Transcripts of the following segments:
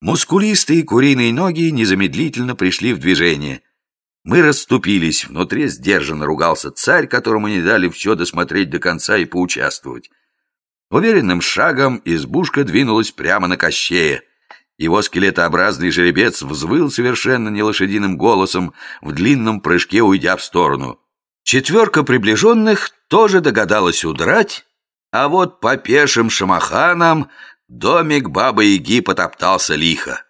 Мускулистые куриные ноги незамедлительно пришли в движение. Мы расступились, внутри сдержанно ругался царь, которому не дали все досмотреть до конца и поучаствовать. Уверенным шагом избушка двинулась прямо на Кощея. Его скелетообразный жеребец взвыл совершенно не лошадиным голосом, в длинном прыжке уйдя в сторону. Четверка приближенных тоже догадалась удрать, а вот по пешим шамаханам домик Бабы-Яги потоптался лихо.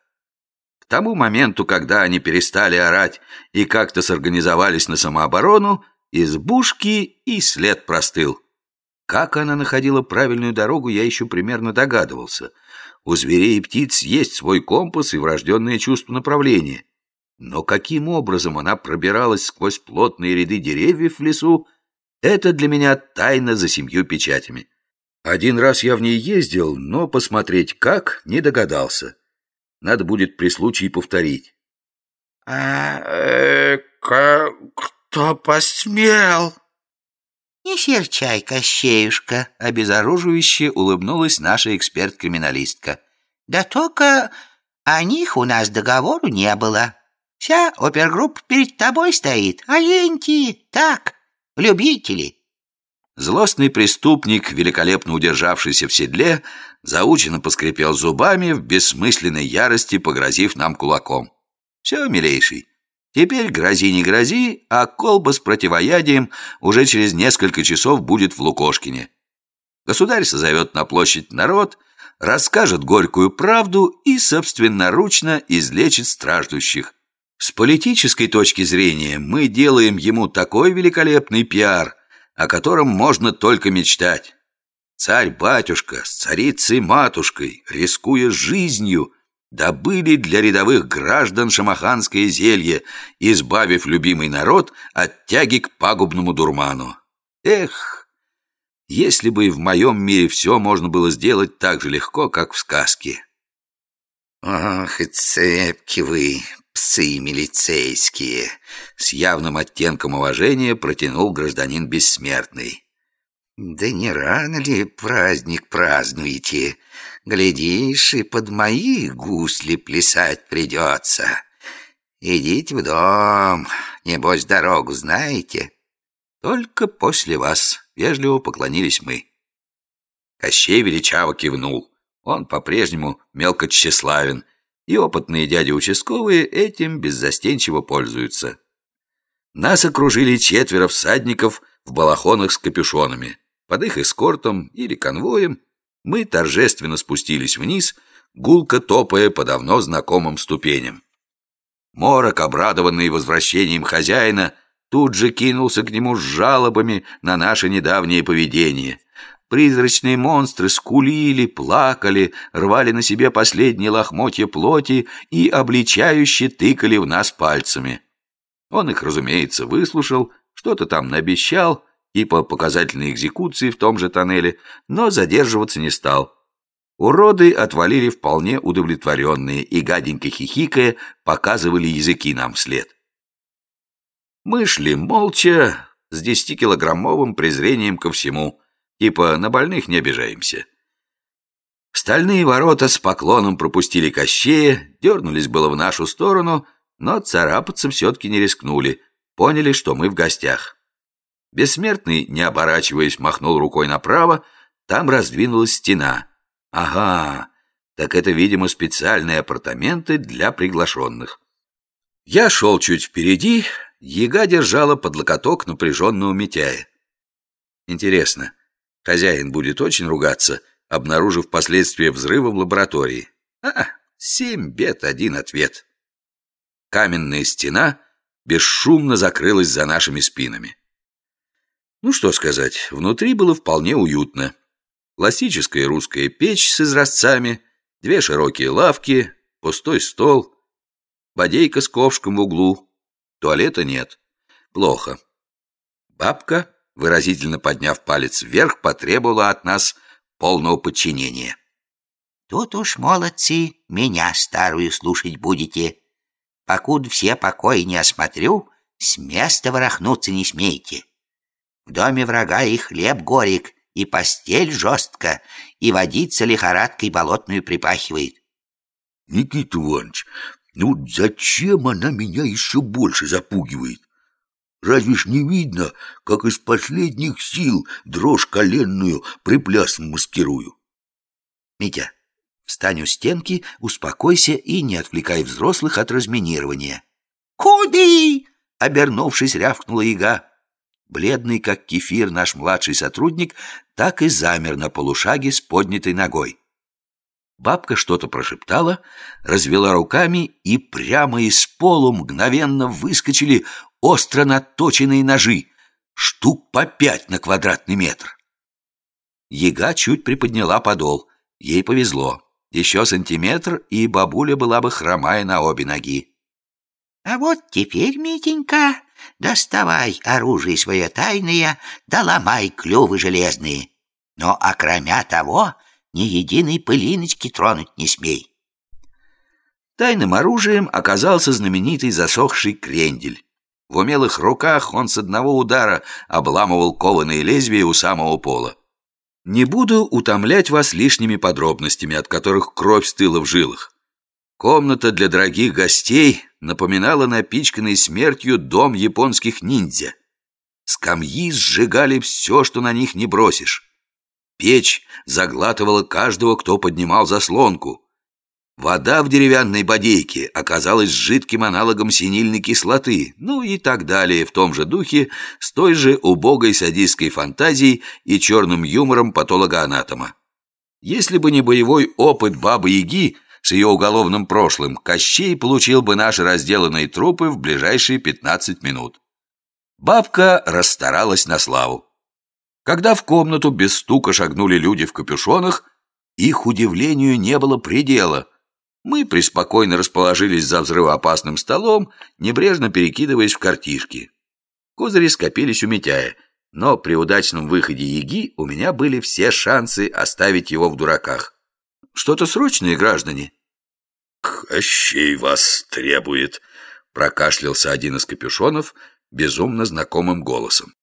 К тому моменту, когда они перестали орать и как-то сорганизовались на самооборону, избушки и след простыл. Как она находила правильную дорогу, я еще примерно догадывался. У зверей и птиц есть свой компас и врожденное чувство направления. Но каким образом она пробиралась сквозь плотные ряды деревьев в лесу, это для меня тайна за семью печатями. Один раз я в ней ездил, но посмотреть как, не догадался. Надо будет при случае повторить. «А э, кто посмел?» «Не серчай, Кощеюшка», — обезоруживающе улыбнулась наша эксперт-криминалистка. «Да только о них у нас договору не было. Вся опергруппа перед тобой стоит, а енти так, любители». Злостный преступник, великолепно удержавшийся в седле, заученно поскрипел зубами в бессмысленной ярости, погрозив нам кулаком. «Все, милейший, Теперь грози не грози, а колба с противоядием уже через несколько часов будет в Лукошкине. Государь созовет на площадь народ, расскажет горькую правду и собственноручно излечит страждущих. С политической точки зрения мы делаем ему такой великолепный пиар, о котором можно только мечтать. Царь-батюшка с царицей-матушкой, рискуя жизнью, добыли для рядовых граждан шамаханское зелье, избавив любимый народ от тяги к пагубному дурману. Эх, если бы и в моем мире все можно было сделать так же легко, как в сказке. «Ох, и цепки вы, псы милицейские!» С явным оттенком уважения протянул гражданин бессмертный. «Да не рано ли праздник празднуете? Глядишь, и под мои гусли плясать придется. Идите в дом, небось дорогу знаете?» «Только после вас», — вежливо поклонились мы. Кощей величаво кивнул. Он по-прежнему мелко тщеславен, и опытные дяди участковые этим беззастенчиво пользуются. Нас окружили четверо всадников в балахонах с капюшонами. Под их эскортом или конвоем мы торжественно спустились вниз, гулко топая по давно знакомым ступеням. Морок, обрадованный возвращением хозяина, тут же кинулся к нему с жалобами на наше недавнее поведение. Призрачные монстры скулили, плакали, рвали на себе последние лохмотья плоти и обличающе тыкали в нас пальцами. Он их, разумеется, выслушал, что-то там наобещал, и по показательной экзекуции в том же тоннеле, но задерживаться не стал. Уроды отвалили вполне удовлетворенные и, гаденько хихикая, показывали языки нам вслед. Мы шли молча, с десятикилограммовым презрением ко всему, типа на больных не обижаемся. Стальные ворота с поклоном пропустили Кощея, дернулись было в нашу сторону, но царапаться все-таки не рискнули, поняли, что мы в гостях. Бессмертный, не оборачиваясь, махнул рукой направо, там раздвинулась стена. Ага, так это, видимо, специальные апартаменты для приглашенных. Я шел чуть впереди, яга держала под локоток напряженного Митяя. Интересно, хозяин будет очень ругаться, обнаружив последствия взрыва в лаборатории. А, семь бед, один ответ. Каменная стена бесшумно закрылась за нашими спинами. Ну что сказать, внутри было вполне уютно. Классическая русская печь с изразцами, две широкие лавки, пустой стол, бодейка с ковшком в углу. Туалета нет. Плохо. Бабка, выразительно подняв палец вверх, потребовала от нас полного подчинения. «Тут уж, молодцы, меня старую слушать будете. Покуда все покои не осмотрю, с места ворохнуться не смейте. В доме врага и хлеб горек, и постель жестко, и водица лихорадкой болотную припахивает. Никита Иванович, ну зачем она меня еще больше запугивает? Разве ж не видно, как из последних сил дрожь коленную приплясно маскирую? Митя, встань у стенки, успокойся и не отвлекай взрослых от разминирования. «Куды?» — обернувшись, рявкнула яга. Бледный, как кефир, наш младший сотрудник так и замер на полушаге с поднятой ногой. Бабка что-то прошептала, развела руками, и прямо из полу мгновенно выскочили остро наточенные ножи, штук по пять на квадратный метр. Яга чуть приподняла подол. Ей повезло. Еще сантиметр, и бабуля была бы хромая на обе ноги. «А вот теперь, Митенька, доставай оружие свое тайное, да ломай клювы железные. Но, окромя того, ни единой пылиночки тронуть не смей. Тайным оружием оказался знаменитый засохший крендель. В умелых руках он с одного удара обламывал кованые лезвия у самого пола. Не буду утомлять вас лишними подробностями, от которых кровь стыла в жилах. Комната для дорогих гостей напоминала напичканный смертью дом японских ниндзя. Скамьи сжигали все, что на них не бросишь. Печь заглатывала каждого, кто поднимал заслонку. Вода в деревянной бодейке оказалась жидким аналогом синильной кислоты, ну и так далее в том же духе, с той же убогой садистской фантазией и черным юмором патологоанатома. Если бы не боевой опыт Бабы-Яги с ее уголовным прошлым, Кощей получил бы наши разделанные трупы в ближайшие 15 минут. Бабка расстаралась на славу. Когда в комнату без стука шагнули люди в капюшонах, их удивлению не было предела. Мы преспокойно расположились за взрывоопасным столом, небрежно перекидываясь в картишки. Козыри скопились у Митяя, но при удачном выходе Яги у меня были все шансы оставить его в дураках. Что-то срочное, граждане? «Кощей вас требует», — прокашлялся один из капюшонов безумно знакомым голосом.